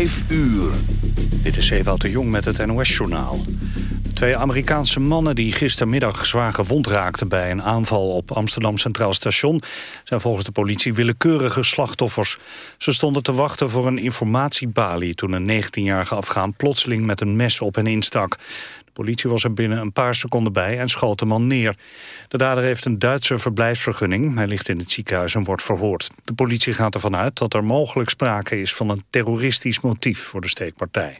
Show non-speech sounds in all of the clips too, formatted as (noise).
5 uur. Dit is Ewout de Jong met het NOS-journaal. Twee Amerikaanse mannen die gistermiddag zwaar gewond raakten... bij een aanval op Amsterdam Centraal Station... zijn volgens de politie willekeurige slachtoffers. Ze stonden te wachten voor een informatiebalie... toen een 19-jarige Afghaan plotseling met een mes op hen instak. De politie was er binnen een paar seconden bij en schoot de man neer. De dader heeft een Duitse verblijfsvergunning. Hij ligt in het ziekenhuis en wordt verhoord. De politie gaat ervan uit dat er mogelijk sprake is van een terroristisch motief voor de steekpartij.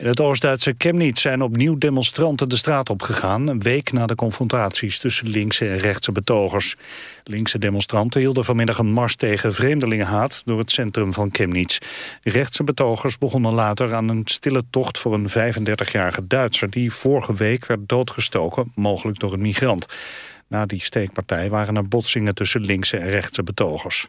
In het Oost-Duitse Chemnitz zijn opnieuw demonstranten de straat opgegaan... een week na de confrontaties tussen linkse en rechtse betogers. Linkse demonstranten hielden vanmiddag een mars tegen vreemdelingenhaat... door het centrum van Chemnitz. Rechtse betogers begonnen later aan een stille tocht... voor een 35-jarige Duitser die vorige week werd doodgestoken... mogelijk door een migrant. Na die steekpartij waren er botsingen tussen linkse en rechtse betogers.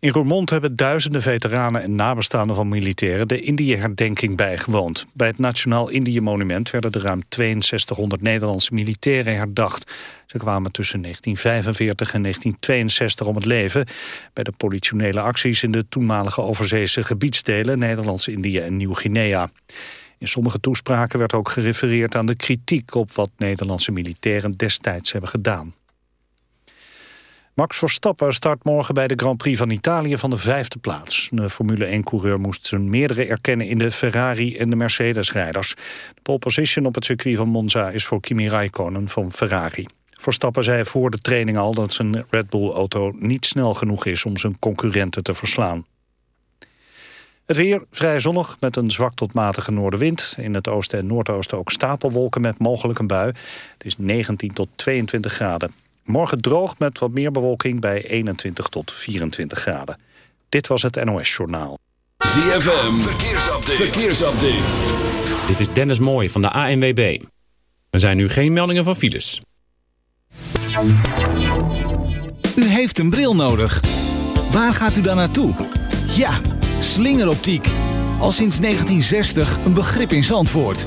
In Roermond hebben duizenden veteranen en nabestaanden van militairen de Indië-herdenking bijgewoond. Bij het Nationaal Indië-monument werden er ruim 6200 Nederlandse militairen herdacht. Ze kwamen tussen 1945 en 1962 om het leven bij de politionele acties in de toenmalige overzeese gebiedsdelen Nederlands-Indië en Nieuw-Guinea. In sommige toespraken werd ook gerefereerd aan de kritiek op wat Nederlandse militairen destijds hebben gedaan. Max Verstappen start morgen bij de Grand Prix van Italië van de vijfde plaats. De Formule 1-coureur moest zijn meerdere erkennen in de Ferrari en de Mercedes-rijders. De pole position op het circuit van Monza is voor Kimi Raikkonen van Ferrari. Verstappen zei voor de training al dat zijn Red Bull-auto niet snel genoeg is om zijn concurrenten te verslaan. Het weer vrij zonnig met een zwak tot matige noordenwind. In het oosten en noordoosten ook stapelwolken met mogelijk een bui. Het is 19 tot 22 graden. Morgen droog met wat meer bewolking bij 21 tot 24 graden. Dit was het NOS Journaal. ZFM, verkeersupdate. verkeersupdate. Dit is Dennis Mooij van de ANWB. Er zijn nu geen meldingen van files. U heeft een bril nodig. Waar gaat u dan naartoe? Ja, slingeroptiek. Al sinds 1960 een begrip in Zandvoort.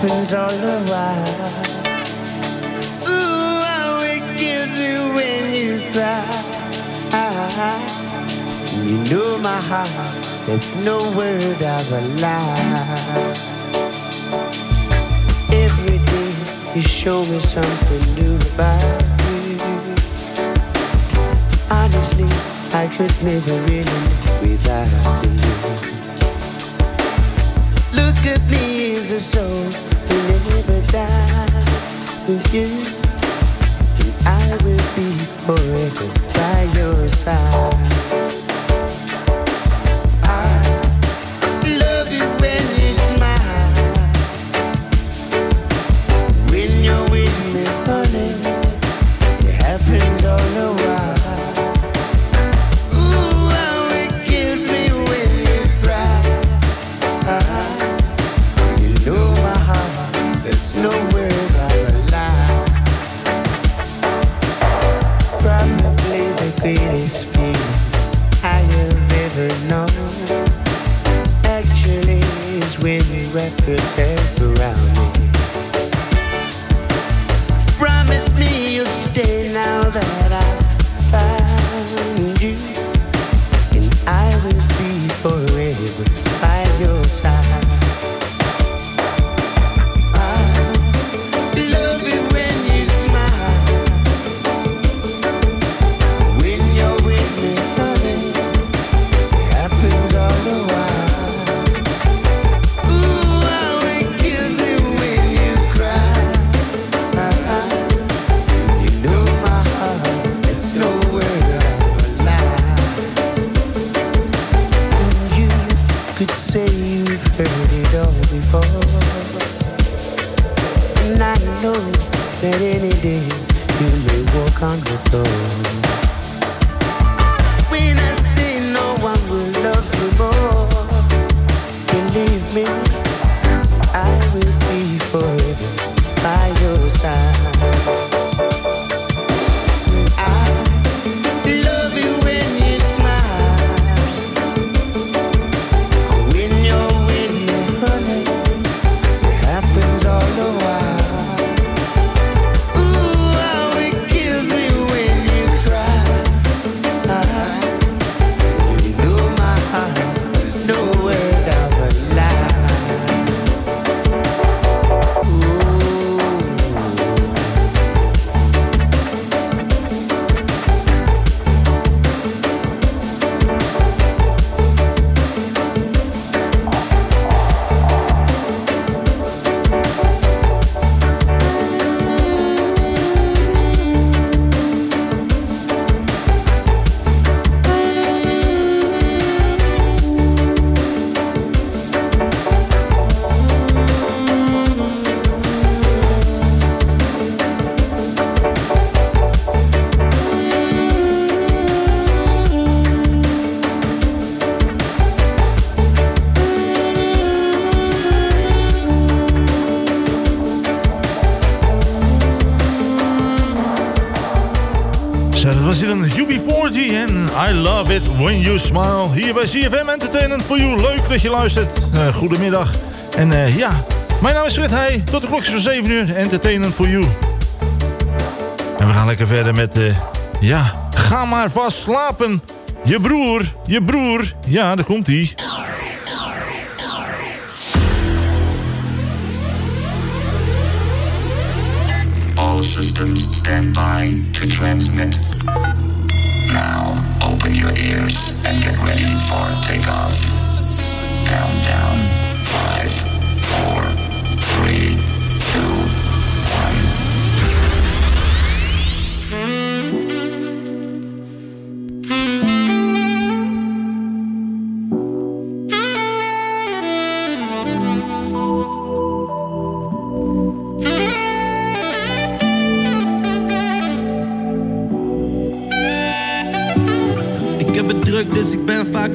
Happens all the while. Ooh, how it kills me when you cry. You know my heart, there's no word of a lie. Every day you show me something new about you. Honestly, I could never really without you. Look at me as a soul never with you. I will be forever by your side. I Love It When You Smile. Hier bij CFM Entertainment voor you. Leuk dat je luistert. Eh, goedemiddag. En eh, ja, mijn naam is Fred. Tot de klokjes van 7 uur. Entertainment for you. En we gaan lekker verder met, eh, ja, ga maar vast slapen. Je broer, je broer. Ja, daar komt hij. All systems stand by to transmit. Open your ears and get ready for takeoff. Countdown.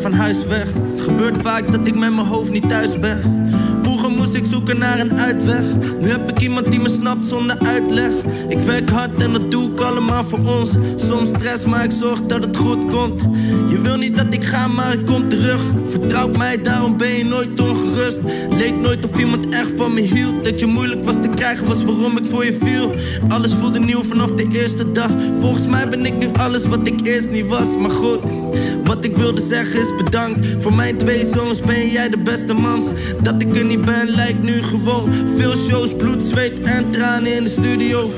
Van huis weg. Gebeurt vaak dat ik met mijn hoofd niet thuis ben. Vroeger moest ik zoeken naar een uitweg. Nu heb ik iemand die me snapt zonder uitleg. Ik werk hard en dat doe ik allemaal voor ons. Soms stress, maar ik zorg dat het goed komt. Je wil niet dat ik ga, maar ik kom terug. Vertrouw mij, daarom ben je nooit ongerust. Leek nooit of iemand echt van me hield. Dat je moeilijk was te krijgen, was waarom ik voor je viel. Alles voelde nieuw vanaf de eerste dag. Volgens mij ben ik nu alles wat ik eerst niet was. Maar goed, wat ik wilde zeggen is bedankt. Voor mijn twee zoons ben jij de beste mans. Dat ik er niet ben, lijkt nu gewoon. Veel shows, bloed, zweet en tranen in de studio.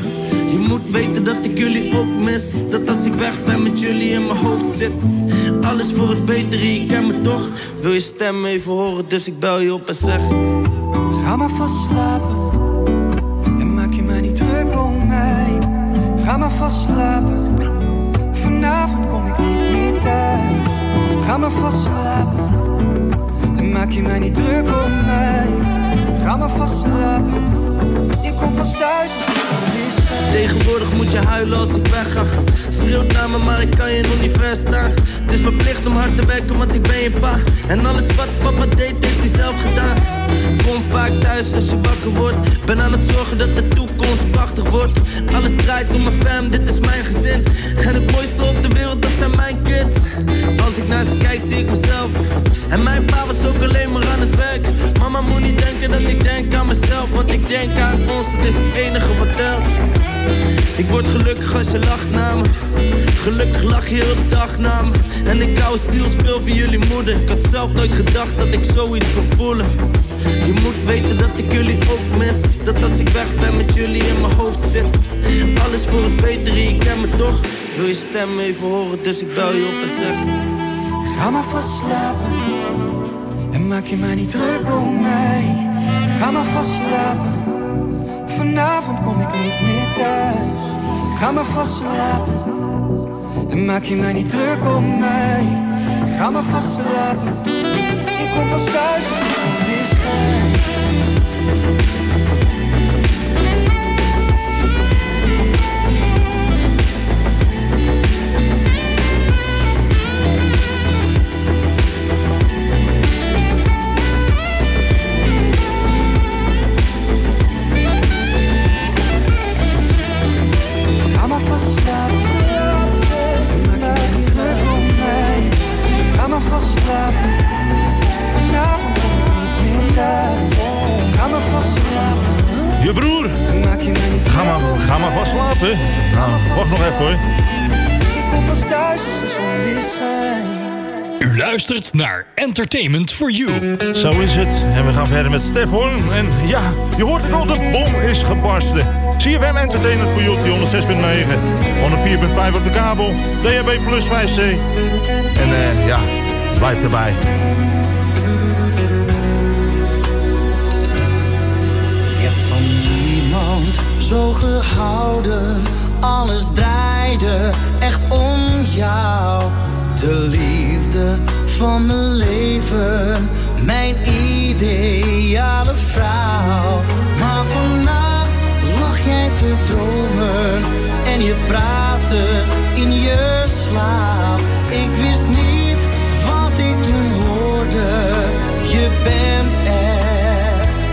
Je moet weten dat ik jullie ook mis. Dat als ik weg ben met jullie in mijn hoofd zit. Alles voor het betere, je kent me toch. Wil je stem even horen, dus ik bel je op en zeg. Ga maar vast slapen en maak je maar niet druk om mij. Ga maar vast slapen, vanavond kom ik niet meer thuis. Ga maar vast slapen en maak je maar niet druk om mij. Ga maar vast slapen, je komt pas thuis. Tegenwoordig moet je huilen als ik wegga. Schreeuwt naar me, maar ik kan je nog niet verstaan. Het is mijn plicht om hard te werken, want ik ben je pa. En alles wat papa deed, heeft hij zelf gedaan. Kom vaak thuis als je wakker wordt. Ben aan het zorgen dat de toekomst prachtig wordt. Alles draait om mijn fam, dit is mijn gezin. En het mooiste op de wereld, dat zijn mijn kids. Als ik naar ze kijk, zie ik mezelf. En mijn pa was ook alleen maar aan het werk. Mama moet niet denken dat ik denk aan mezelf. Want ik denk aan ons, het is het enige wat telt. Ik word gelukkig als je lacht naar me. Gelukkig lach je heel de dag naar me. En ik hou zielspeel van jullie moeder. Ik had zelf nooit gedacht dat ik zoiets kon voelen. Je moet weten dat ik jullie ook mis. Dat als ik weg ben met jullie in mijn hoofd zit. Alles voor het betere, je kent me toch. Wil je stem even horen, dus ik bel je op en zeg. Ga maar vast slapen en maak je maar niet druk om mij. Ga maar vast slapen, vanavond kom ik niet meer thuis. Ga maar vast slapen en maak je maar niet druk om mij. Ga maar vast slapen, je komt pas thuis naar Entertainment for You. Zo is het. En we gaan verder met Stef Horn. En ja, je hoort het al, de bom is gebarsten. CFM Entertainment voor You, die 106.9. 104.5 op de kabel. DHB plus 5C. En eh, ja, blijf erbij. Ik heb van niemand zo gehouden. Alles draaide echt om jou. De liefde van mijn leven. Mijn ideale vrouw. Maar vannacht lag jij te dromen. En je praatte in je slaap. Ik wist niet wat ik toen hoorde. Je bent echt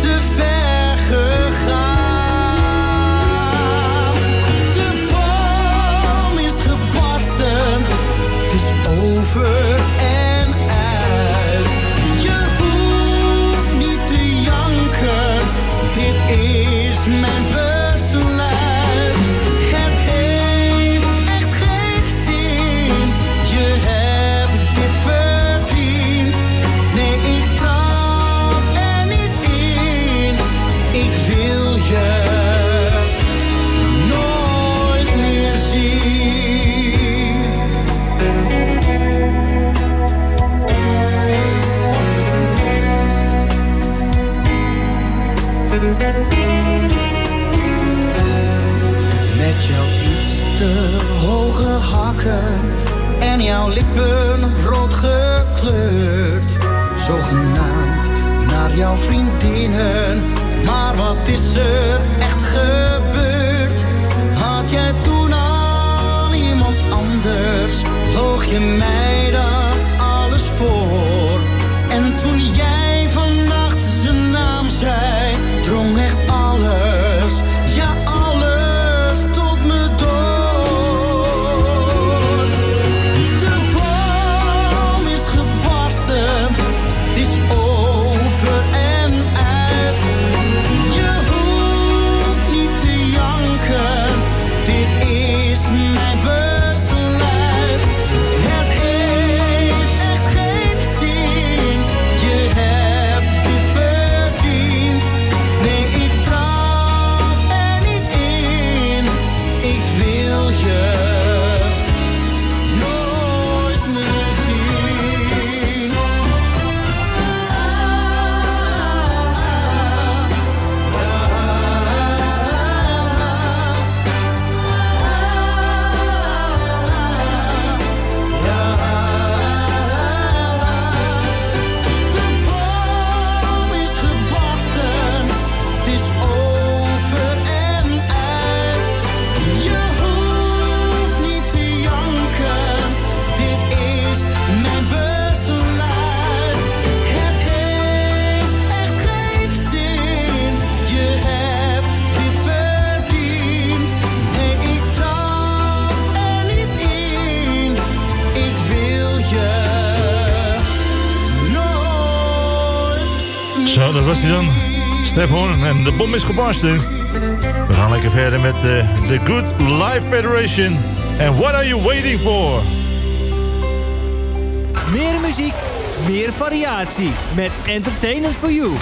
te ver gegaan. Over Stef Horn en de bom is gebarsten. We gaan lekker verder met de The Good Life Federation. And what are you waiting for? Meer muziek, meer variatie. Met Entertainment for You.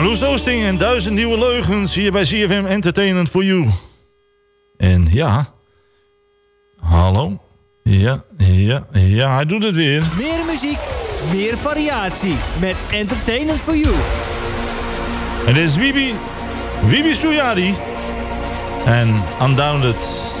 Marloes Oosting en Duizend Nieuwe Leugens hier bij CFM Entertainment for You. En ja... Hallo? Ja, ja, ja, hij doet het weer. Meer muziek, meer variatie met Entertainment for You. Het is Wibi, Wibi Suyari en Undowned.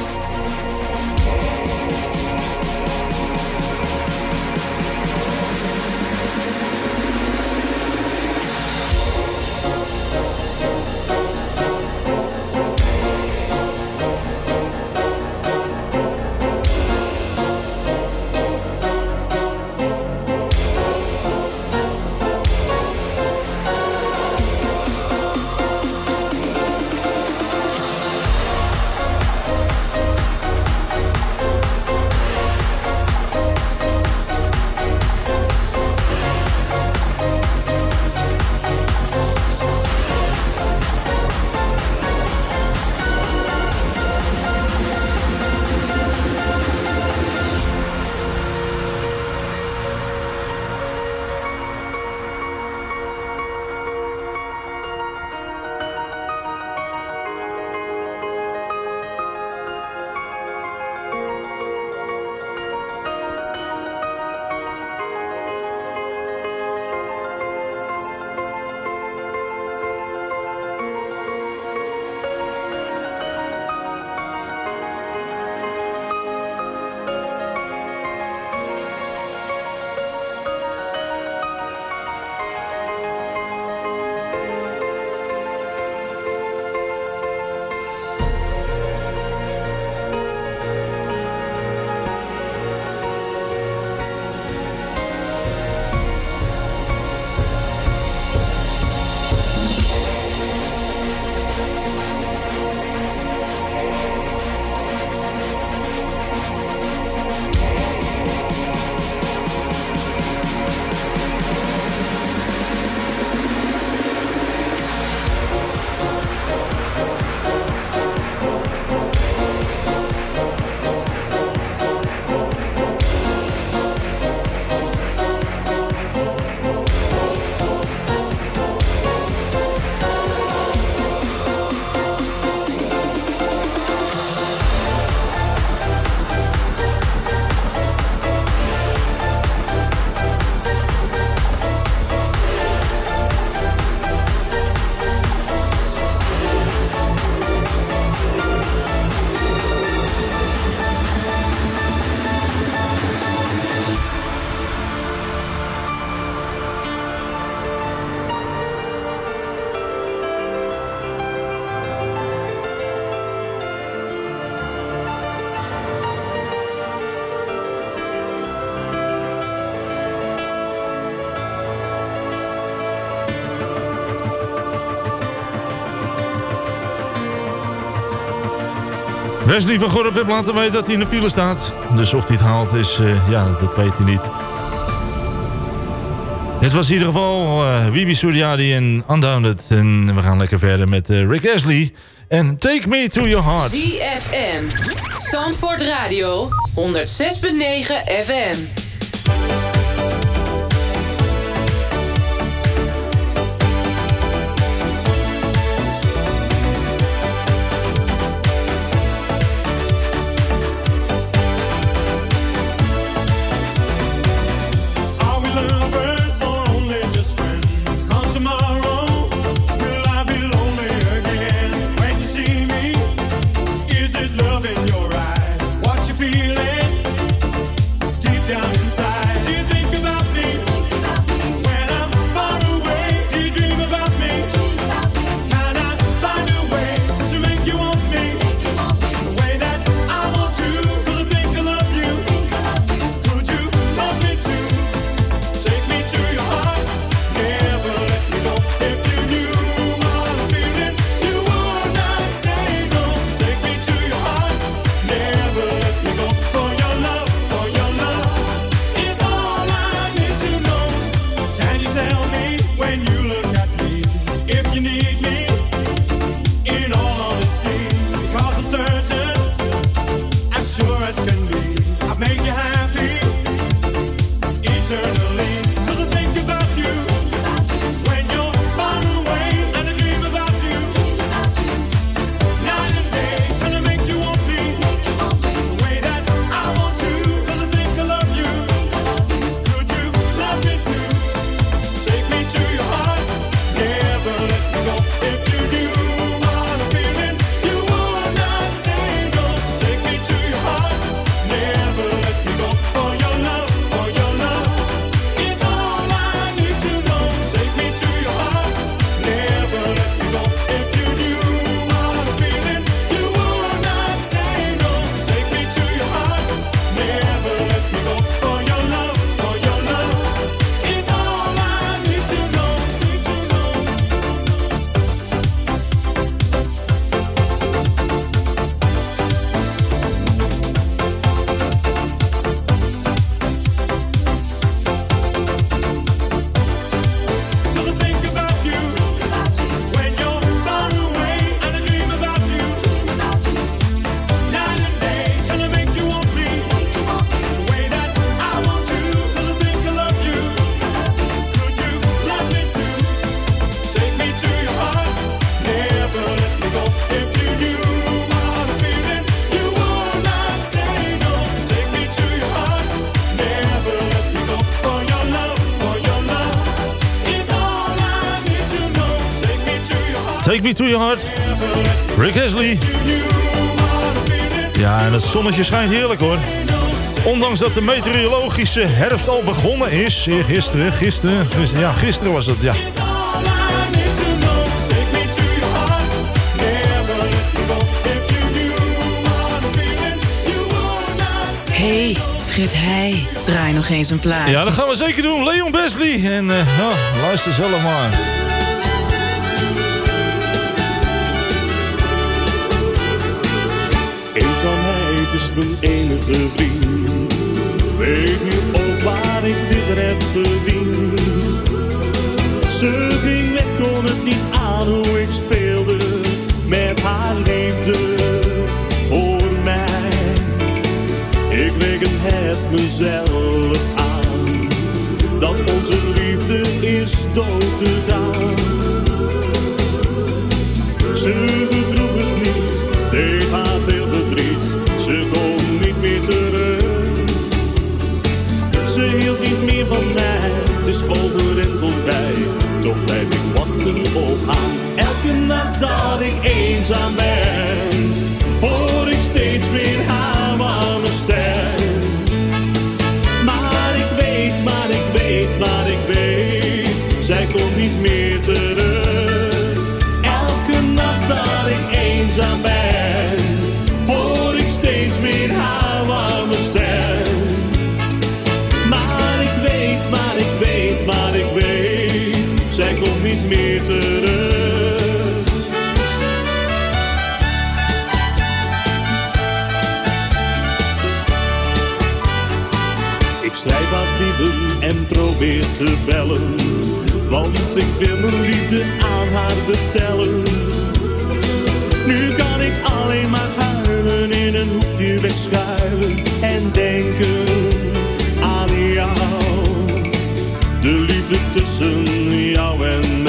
Lieve van Gorp heeft laten weten dat hij in de file staat. Dus of hij het haalt is, eh, ja, dat weet hij niet. Het was in ieder geval eh, uh, Wibi Suriadi en Undowned. En we gaan lekker verder met eh, Rick Ashley. En Take Me To Your Heart. ZFM. Zandvoort Radio. 106.9 FM. me to your heart. Rick Hesley. Ja, en het zonnetje schijnt heerlijk hoor. Ondanks dat de meteorologische herfst al begonnen is. Gisteren, gisteren, ja, gisteren was het, ja. Hey, Frit, hij draai nog eens een plaat. Ja, dat gaan we zeker doen. Leon Besley. En uh, luister zelf maar. mijn enige vriend. Weet nu ook waar ik dit heb verdiend. Ze ging weg, kon het niet aan hoe ik speelde met haar liefde voor mij. Ik leek het mezelf aan dat onze liefde is doodgegaan. Ze over en voorbij, toch blijf ik wachten op haar. Elke nacht dat ik eenzaam ben. weer te bellen. Want ik wil mijn liefde aan haar vertellen. Nu kan ik alleen maar huilen, in een hoekje wegschuilen en denken aan jou. De liefde tussen jou en mij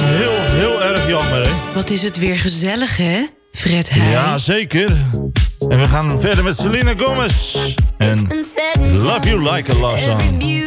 dan heel, heel erg jammer, hè? Wat is het weer gezellig, hè, Fred Heij? Ja, zeker. En we gaan verder met Selena Gomez. En Love You Like a Love Song.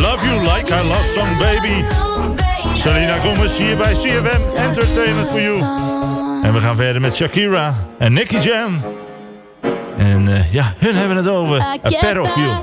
Love You Like I Love Some Baby. Selena Gomez hier bij CFM Entertainment for You. En we gaan verder met Shakira en Nicky Jam. En eh, ja, hun hebben het over. A Pair of You.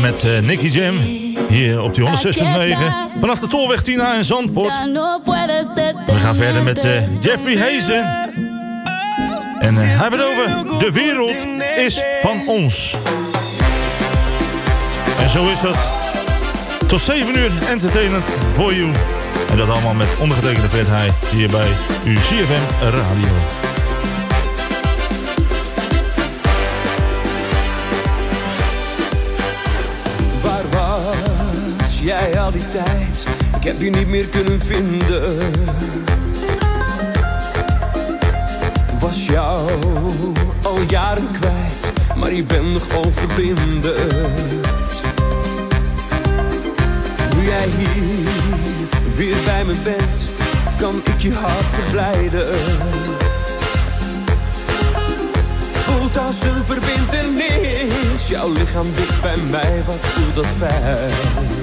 met uh, Nicky Jam. Hier op die 169, Vanaf de Tolweg Tina in Zandvoort. We gaan verder met eh, Jeffrey Hazen. En eh, hij hebben het over. De wereld is van ons. En zo is dat. Tot 7 uur entertainment voor you. En dat allemaal met ondergetekende Fred Hier bij UCFM Radio. Ik heb je niet meer kunnen vinden. Was jou al jaren kwijt, maar je bent nog onverbindend. Nu jij hier weer bij me bent, kan ik je hart verblijden. Voelt als een verbindenis, jouw lichaam dicht bij mij, wat voelt dat fijn.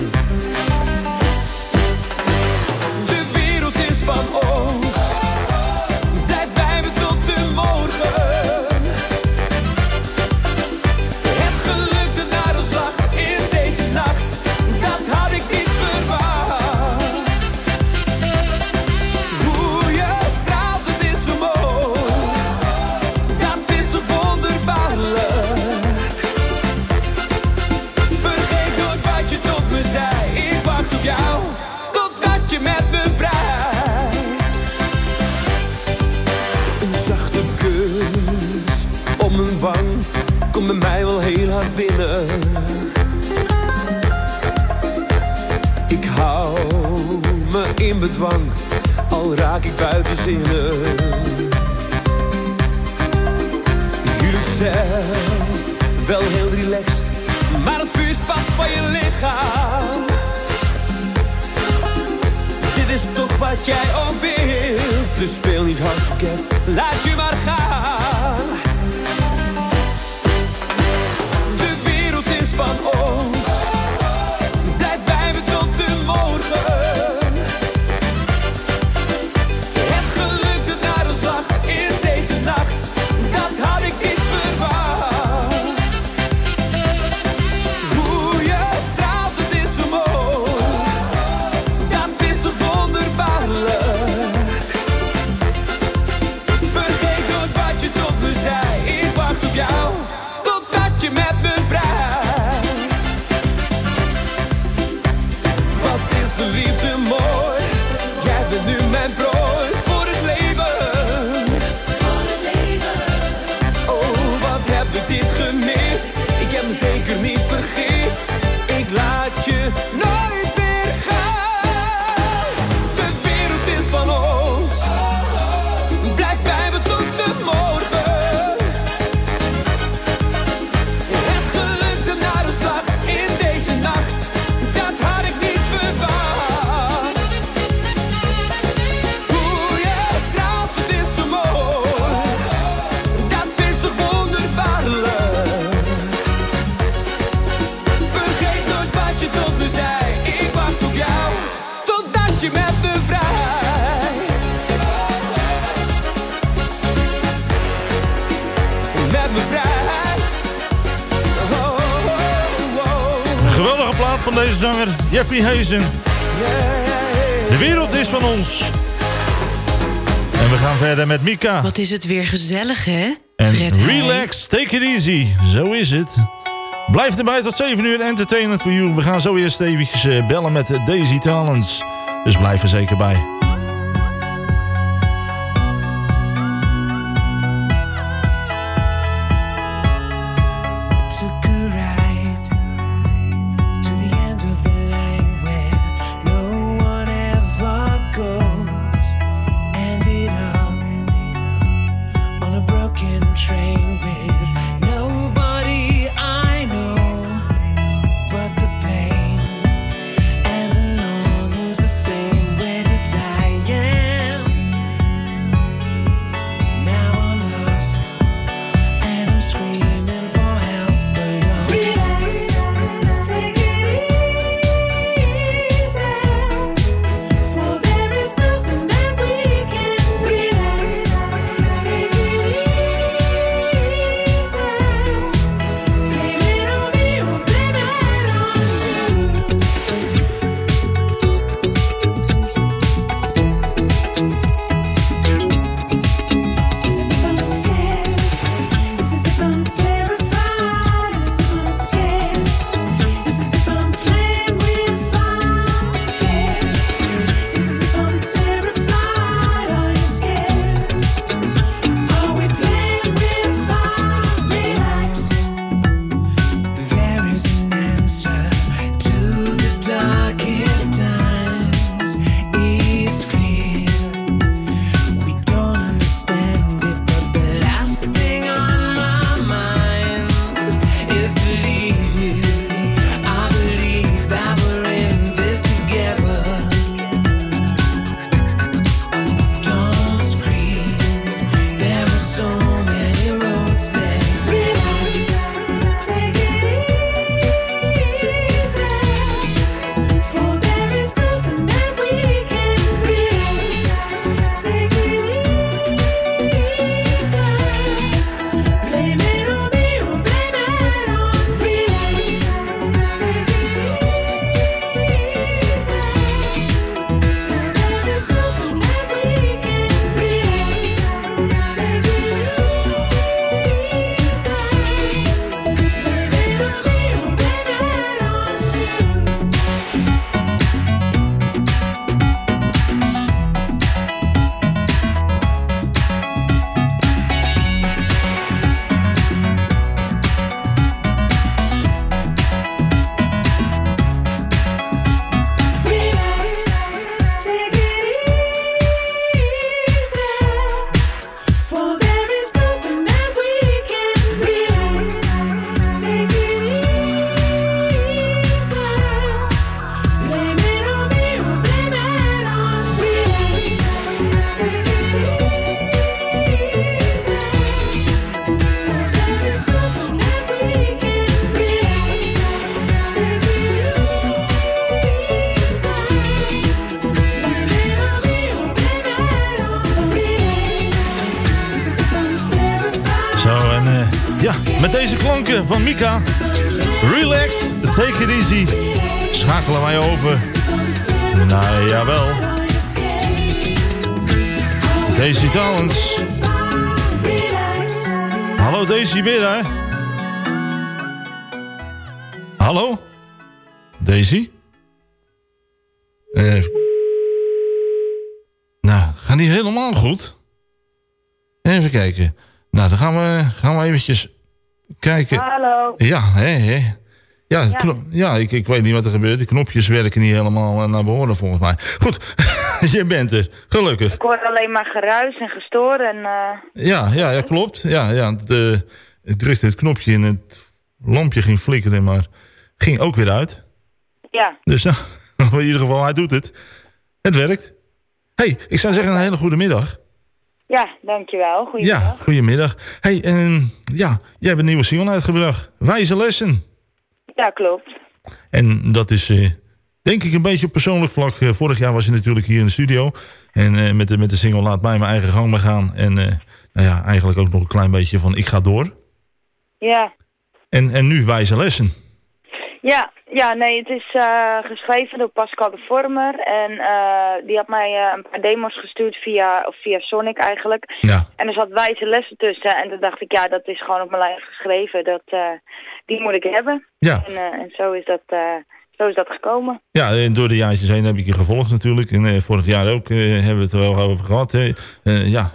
Jeffrey Hazen. De wereld is van ons. En we gaan verder met Mika. Wat is het weer gezellig, hè? En Fred Heij. relax, take it easy. Zo is het. Blijf erbij tot 7 uur entertainment voor you. We gaan zo eerst eventjes eh, bellen met Daisy Talents. Dus blijf er zeker bij. Van Mika. Relax, take it easy. Schakelen wij over. Nou, jawel. Daisy Talents. Hallo Daisy, je daar? Hallo? Daisy? Even. Nou, gaat niet helemaal goed. Even kijken. Nou, dan gaan we, gaan we eventjes kijken. Hallo. Ja, hè, hè. Ja, ja ik, ik weet niet wat er gebeurt. De knopjes werken niet helemaal eh, naar behoren volgens mij. Goed, (laughs) je bent er. Gelukkig. Ik hoor alleen maar geruis en gestoor en eh, Ja, ja, ja klopt. Ja, ja, de, ik drukte het knopje en het lampje ging flikkeren, maar ging ook weer uit. ja. Dus nou, (laughs) in ieder geval, hij doet het. Het werkt. hey, ik zou zeggen een hele goede middag. Ja, dankjewel. Goedemiddag. Ja, goedemiddag. hey, en ja, jij hebt een nieuwe single uitgebracht. Wijze lessen. Ja, klopt. En dat is eh, denk ik een beetje op persoonlijk vlak. Eh, vorig jaar was je natuurlijk hier in de studio. En eh, met, de, met de single Laat mij mijn eigen gang maar gaan. En nou ja, eigenlijk ook nog een klein beetje van Ik ga door. Ja. En, en nu wijze lessen. Ja, ja, nee, het is eh, geschreven door Pascal de Vormer. En eh, die had mij eh, een paar demos gestuurd via, of via Sonic eigenlijk. Ja. En er zat wijze lessen tussen. En toen dacht ik, ja, dat is gewoon op mijn lijf geschreven. Dat, die moet ik hebben. Ja. En, en zo, is dat, zo is dat gekomen. Ja, en door de jaartjes heen heb ik je gevolgd natuurlijk. En vorig jaar ook hebben we het er wel over gehad. hè. Ja,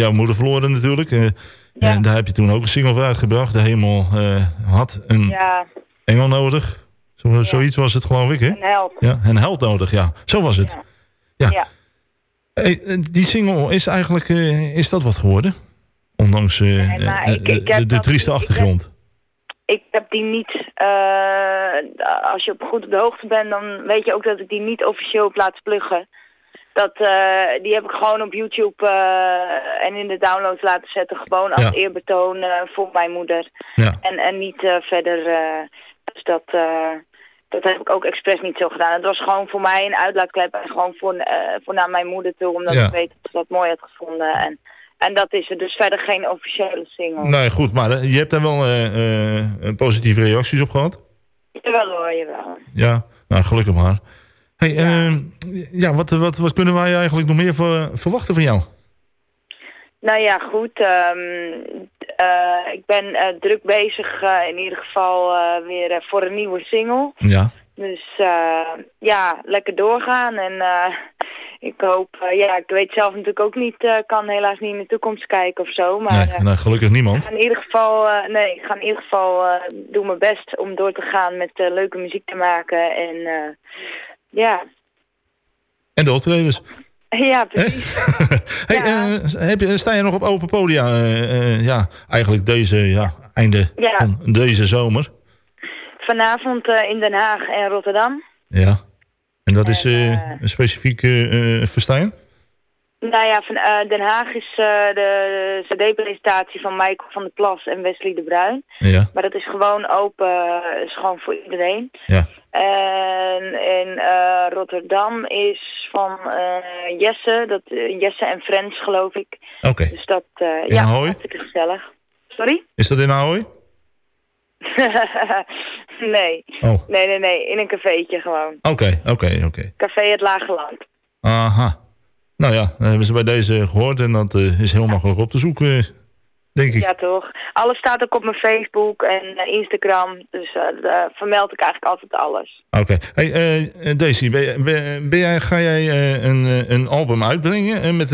jouw moeder verloren natuurlijk. Eh, En daar heb je toen ook een single voor uitgebracht. De hemel had een Ja, engel nodig. Zo, Zoiets was het geloof ik, hè? een held. Ja, een held nodig, ja. Zo was het. Ja. Ja. Hey, die single is eigenlijk, eh, is dat wat geworden? Ondanks Nee, maar ik- ik de, trieste ik heb- achtergrond. Ik heb die niet, eh, als je op goed op de hoogte bent, dan weet je ook dat ik die niet officieel heb laten pluggen. Dat, eh, die heb ik gewoon op YouTube en in de downloads laten zetten. Gewoon als Ja. eerbetoon voor mijn moeder. Ja. En, en niet verder. dus dat, dat heb ik ook expres niet zo gedaan. Het was gewoon voor mij een uitlaatklep. En gewoon voor, eh, voor naar mijn moeder toe. Omdat Ja. ik weet dat ze dat mooi had gevonden. En, en dat is het. Dus verder geen officiële single. Nee, goed, maar eh, je hebt daar wel eh, positieve reacties op gehad? Jawel hoor, jawel. Ja, nou gelukkig maar. Hey, ja, ja wat, wat, wat kunnen wij eigenlijk nog meer ver- verwachten van jou? Nou ja, goed. ehm, eh, ik ben eh, druk bezig eh, in ieder geval weer voor een nieuwe single. Ja. Dus ja, lekker doorgaan. En ik hoop, ja, ik weet zelf natuurlijk ook niet, kan helaas niet in de toekomst kijken of zo. Maar Nee, nou, gelukkig niemand. in ieder geval, nee, ik ga in ieder geval doen mijn best om door te gaan met leuke muziek te maken. En ja, En de optredens. Ja, precies. (laughs) Hey, eh, heb je, sta je nog op open podia? eh, eh, ja, eigenlijk deze, ja, einde Ja. van deze zomer. Vanavond in Den Haag en Rotterdam. Ja. En dat is een specifiek eh, Verstijn? Nou ja, van, eh, Den Haag is eh, de cd-presentatie van Michael van der Plas en Wesley de Bruin. Ja. Maar dat is gewoon open, eh, is gewoon voor iedereen. Ja. En in Rotterdam is van Jesse, dat, Jesse en Friends geloof ik. Oké. Dus dat, In ja, Ahoy? hartstikke gezellig. Sorry? Is dat in Ahoy? (laughs) nee. Oh. Nee, nee, nee, in een cafeetje gewoon. Oké, oké, oké. Café Het Lage Land. Aha. Nou ja, dan hebben ze bij deze gehoord en dat eh, is heel makkelijk op te zoeken, denk ik. Ja, toch. Alles staat ook op mijn Facebook en eh, Instagram. Dus eh, daar vermeld ik eigenlijk altijd alles. Oké. Hey, Daisy, ben, ben, ben jij, ga jij een, een album uitbrengen met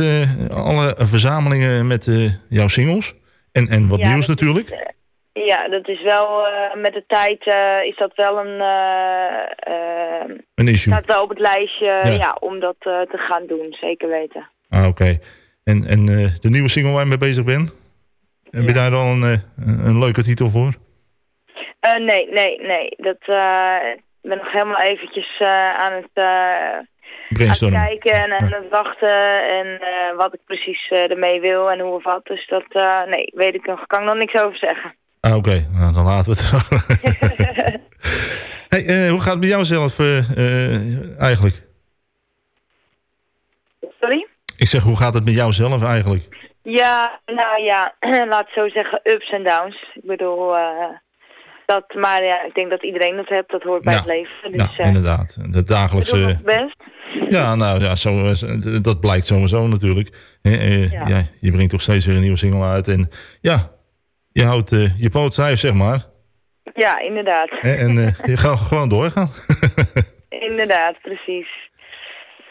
alle verzamelingen met jouw singles? En, en wat Ja, nieuws dat is, natuurlijk? Ja, dat is wel, eh, met de tijd eh, is dat wel een, eh, Een issue. staat wel op het lijstje Ja. ja. om dat te gaan doen, zeker weten. Ah, oké. En, en de nieuwe single waar je mee bezig bent? Heb je daar al een, een leuke titel voor? Nee, nee, nee. Dat, ik ben nog helemaal eventjes aan het... eh, aan het Brainstormen. kijken en aan het wachten en wat ik precies ermee wil en hoe of wat. Dus dat, nee, weet ik nog, kan ik nog niks over zeggen. Ah, oké. Nou, dan laten we het. (laughs) hey, eh, hoe gaat het met jou zelf eh, eh, eigenlijk? Sorry? Ik zeg, hoe gaat het met jou zelf eigenlijk? Ja, nou ja, (clears throat) laat zo zeggen, ups en downs. Ik bedoel, eh, dat, maar ja, ik denk dat iedereen dat hebt, dat hoort bij Ja. het leven. Dus Nou, eh, inderdaad. De dagelijkse... best. Ja, nou ja, zo, dat blijkt sowieso natuurlijk. Eh, eh, Ja. ja. je brengt toch steeds weer een nieuwe single uit. En ja, je houdt eh, je poot stijf, zeg maar. Ja, inderdaad. En eh, je gaat gewoon doorgaan. (laughs) inderdaad, precies.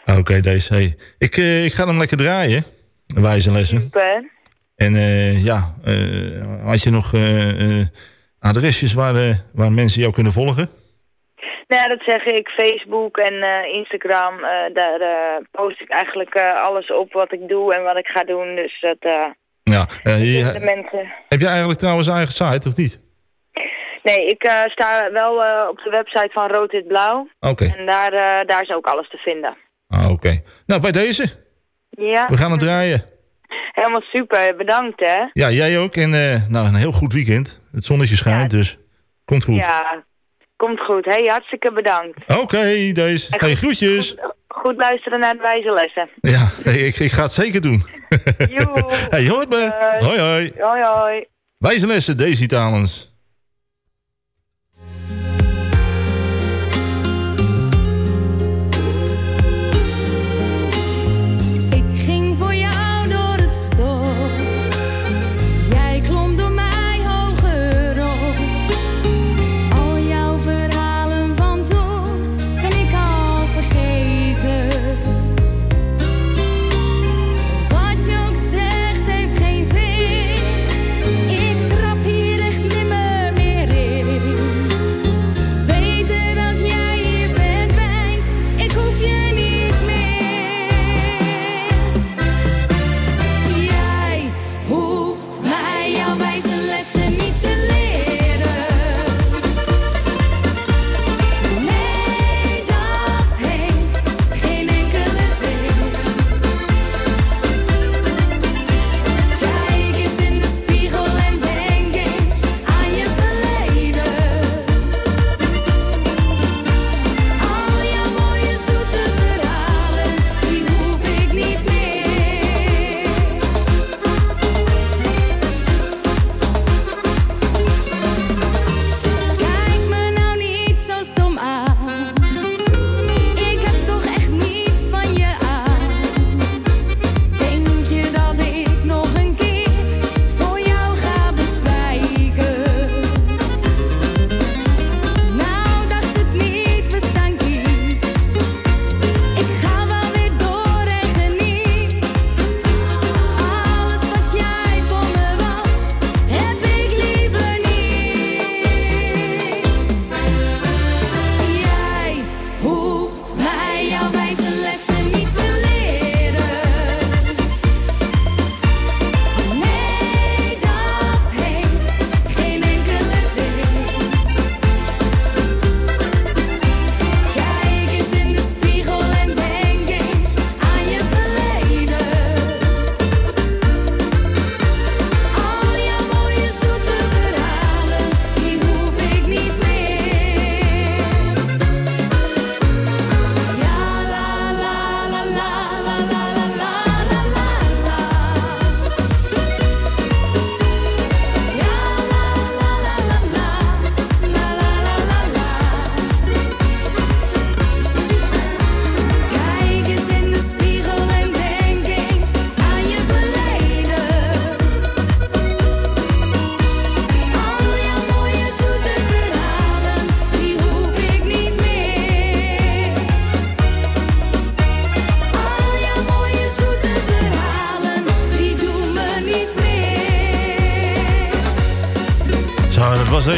Ah, Oké, deze. Hey. Ik, eh, ik ga hem lekker draaien. Wijze lessen. Super. En ja, had je nog adresjes waar, waar mensen jou kunnen volgen? Nou dat zeg ik. Facebook en Instagram, daar post ik eigenlijk alles op wat ik doe en wat ik ga doen. Dus dat Ja. eh, je- de mensen... heb je eigenlijk trouwens eigen site of niet? Nee, ik eh, sta wel eh, op de website van Rood Wit Blauw. Oké. En daar, daar is ook alles te vinden. Ah, Oké. Nou, bij deze. Ja. We gaan het draaien. Helemaal super. Bedankt, hè. Ja, jij ook. En nou, een heel goed weekend. Het zonnetje schijnt, dus komt goed. Ja, komt goed. Hey, hartstikke bedankt. Oké, deze. Hey, groetjes. Goed luisteren naar de wijze lessen. Ja, hey, ik, ik ga het zeker doen. Joe. (laughs) hey, je hoort me. Hoi, hoi. Hoi, hoi. Wijze lessen, Daisy Talens.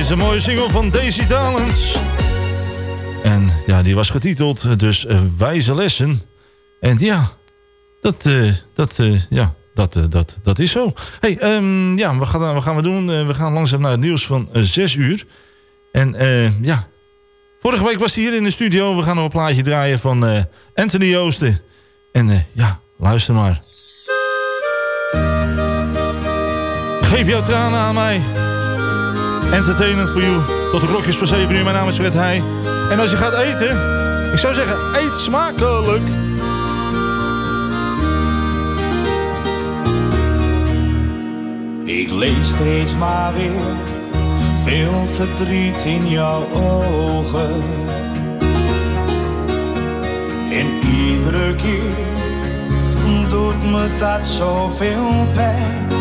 Was deze mooie single van Daisy Talents. En ja, die was getiteld dus eh, Wijze Lessen. En ja, dat, eh, dat, eh, ja, dat, dat, dat is zo. hey, ehm, ja, wat gaan, wat gaan we doen? We gaan langzaam naar het nieuws van 6 uur. En ja, vorige week was hij hier in de studio. We gaan een plaatje draaien van Anthony Joosten. En ja, luister maar. Geef jouw tranen aan mij. Entertainment for you. Tot de klokjes voor 7 uur. Mijn naam is Fred. En als je gaat eten, ik zou zeggen, eet smakelijk. Ik lees steeds maar weer veel verdriet in jouw ogen. En iedere keer doet me dat zoveel pijn.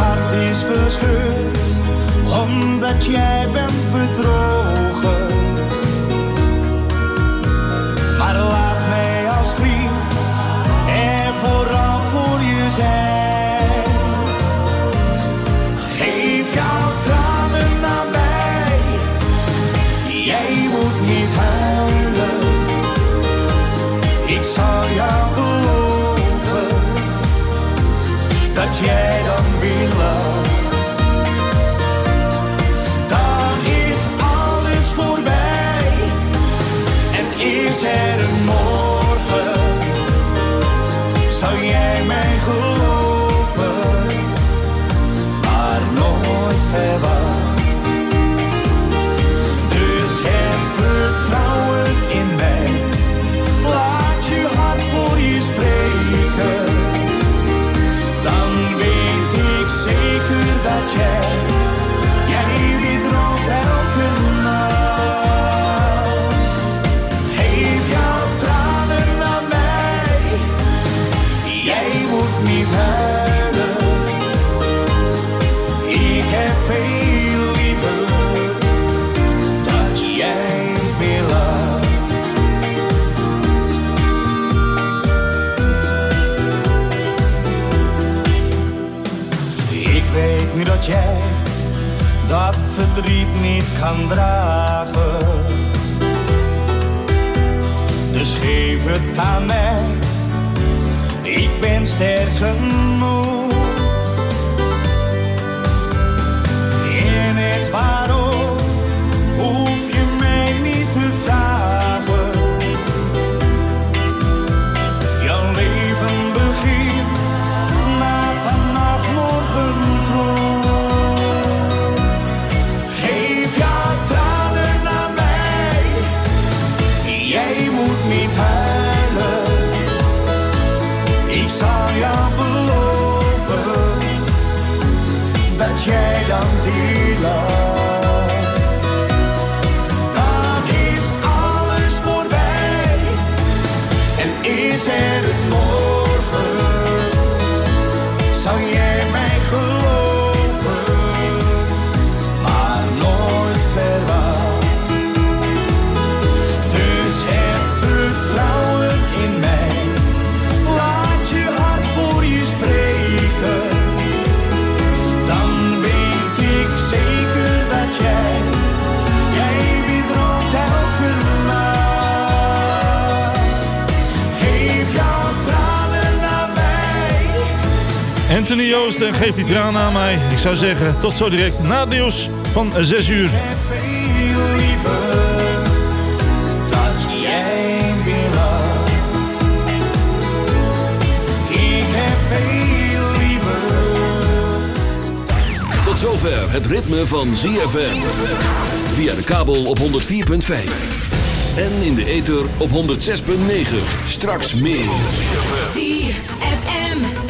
Hart is verscheurd omdat jij bent bedrogen. Niet kan dragen. Dus geef het aan mij ik ben sterk genoeg. In het waarom Anthony Joost en geef die tranen aan mij. Ik zou zeggen, tot zo direct na het nieuws van 6 uur. Tot zover het ritme van ZFM. Via de kabel op 104.5. En in de ether op 106.9. Straks meer.